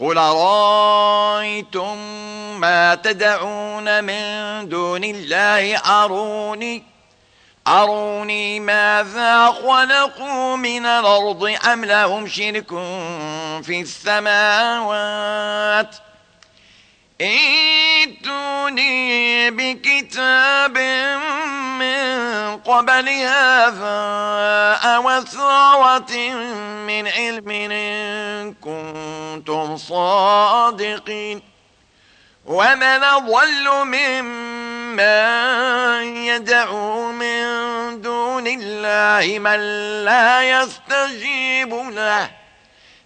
قل رأيتم ما تدعون من دون الله أروني؟ أروني ماذا خلقوا من الأرض أم لهم شرك في السماوات؟ ائتوني بكتاب من قبل هذا أو ثارة من علم إن كنتم صادقين. ومن ضل ممن يدعو من دون الله من لا يستجيب له.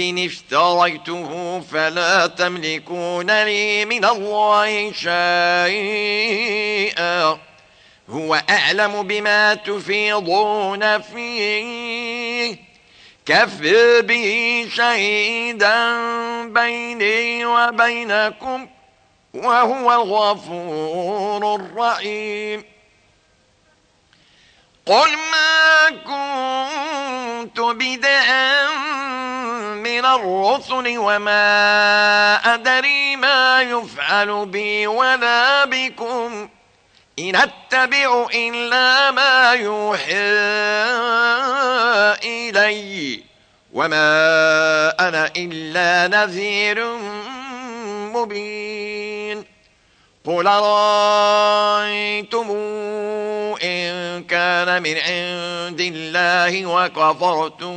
إن افتريته فلا تملكون لي من الله شيئا. هو أعلم بما تفيضون فيه. كفر به شهيدا بيني وبينكم وهو الغفور الرحيم. قل ما كنت بدعا الرسل وما أدري ما يفعل بي ولا بكم. إن أتبع إلا ما يوحى إلي. وما أنا إلا نذير مبين. قل رأيتم إن كان من عند الله وكفرتم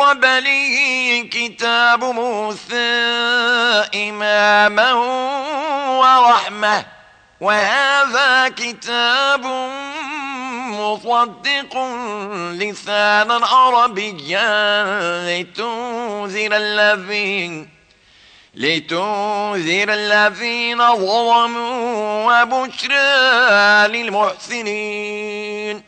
قبله كتاب موسى إماما ورحمة. وهذا كتاب مصدق لسانا عربيا لتنذر الذين لتنذر الذين ظلموا وبشرى للمحسنين.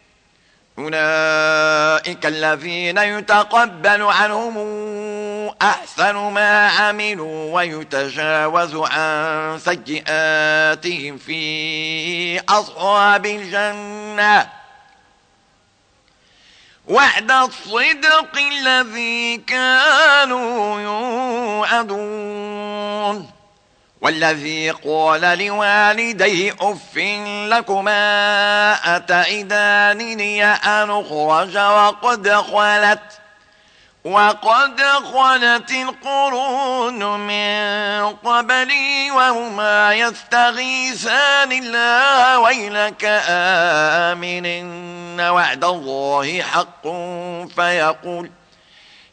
أولئك الذين يتقبل عنهم أحسن ما عملوا ويتجاوز عن سيئاتهم في أصحاب الجنة وعد الصدق الذي كانوا يوعدون والذي قال لوالديه أف لكما أتعدانني أن أخرج وقد خلت وقد خلت القرون من قبلي وهما يستغيثان الله ويلك آمن وعد الله حق فيقول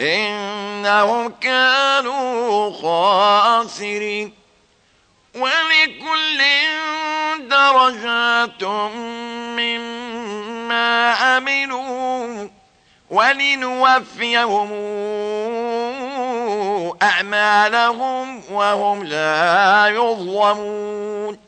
إنهم كانوا خاسرين. ولكل درجات مما عملوا ولنوفيهم أعمالهم وهم لا يظلمون.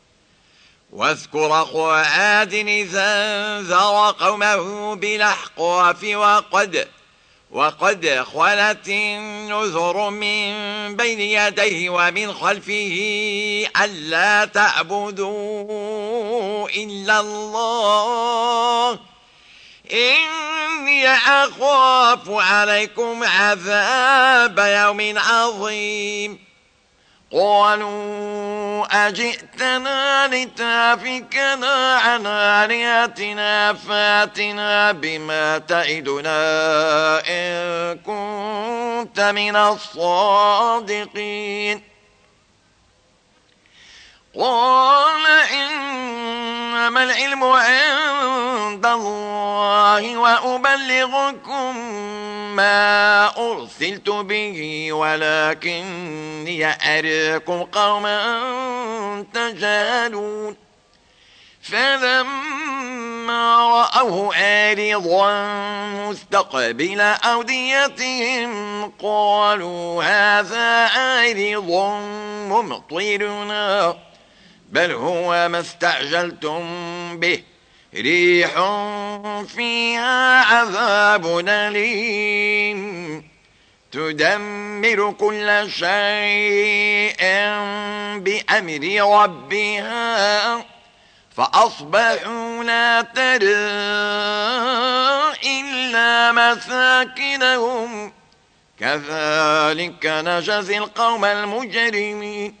واذكر أخو عاد إذا أنذر قومه بالأحقاف وقد وقد خلت النذر من بين يديه ومن خلفه ألا تعبدوا إلا الله. إني أخاف عليكم عذاب يوم عظيم. قالوا أجئتنا لتافكنا عن آلهتنا فاتنا بما تعدنا إن كنت من الصادقين. قال إنما العلم عند الله وأبلغكم ما أرسلت به ولكني أريكم قوما تجهلون. فلما رأوه عارضا مستقبل أوديتهم قالوا هذا عارض ممطرنا. بل هو ما استعجلتم به. ريح فيها عذاب أليم. تدمر كل شيء بأمر ربها. فأصبحوا لا ترى إلا مساكنهم. كذلك نجزي القوم المجرمين.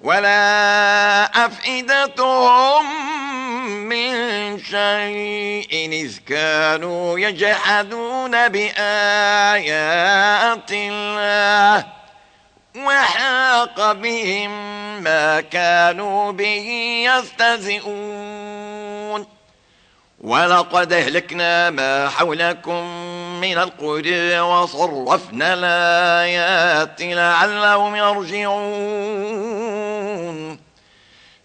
ولا أفئدتهم من شيء إذ كانوا يجحدون بآيات الله وحاق بهم ما كانوا به يستهزئون. ولقد أهلكنا ما حولكم من القرى وصرفنا الآيات لعلهم يرجعون.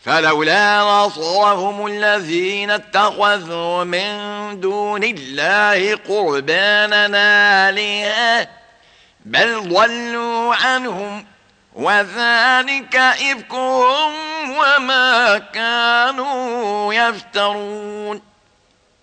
فلولا نصرهم الذين اتخذوا من دون الله قربانا آلهة بل ضلوا عنهم وذلك إفكهم وما كانوا يفترون.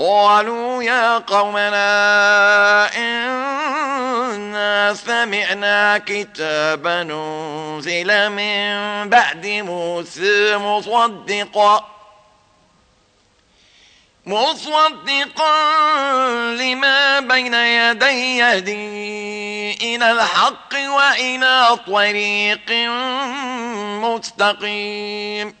قالوا يا قومنا إنا سمعنا كتابا ننزل من بعد موسى مصدقا مصدقا لما بين يدي يهدي إلى الحق وإلى طريق مستقيم.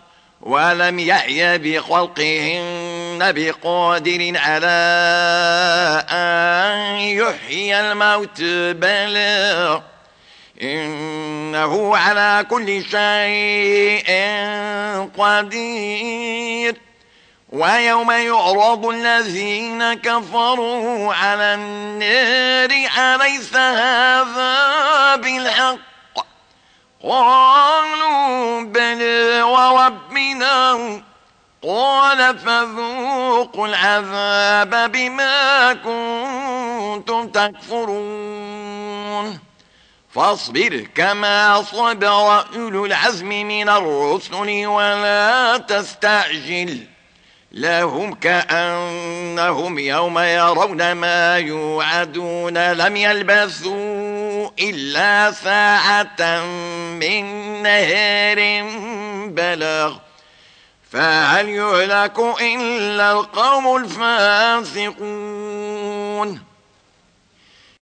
ولم يعي بخلقهن بقادر على أن يحيي الموت بل إنه على كل شيء قدير. ويوم يعرض الذين كفروا على النار أليس هذا بالحق؟ قالوا بلى وربنا قال فذوقوا العذاب بما كنتم تكفرون. فاصبر كما صبر أولو العزم من الرسل ولا تستعجل. لهم كأنهم يوم يرون ما يوعدون لم يلبثوا إلا ساعة من نهر بلغ. فهل يهلك إلا القوم الفاسقون؟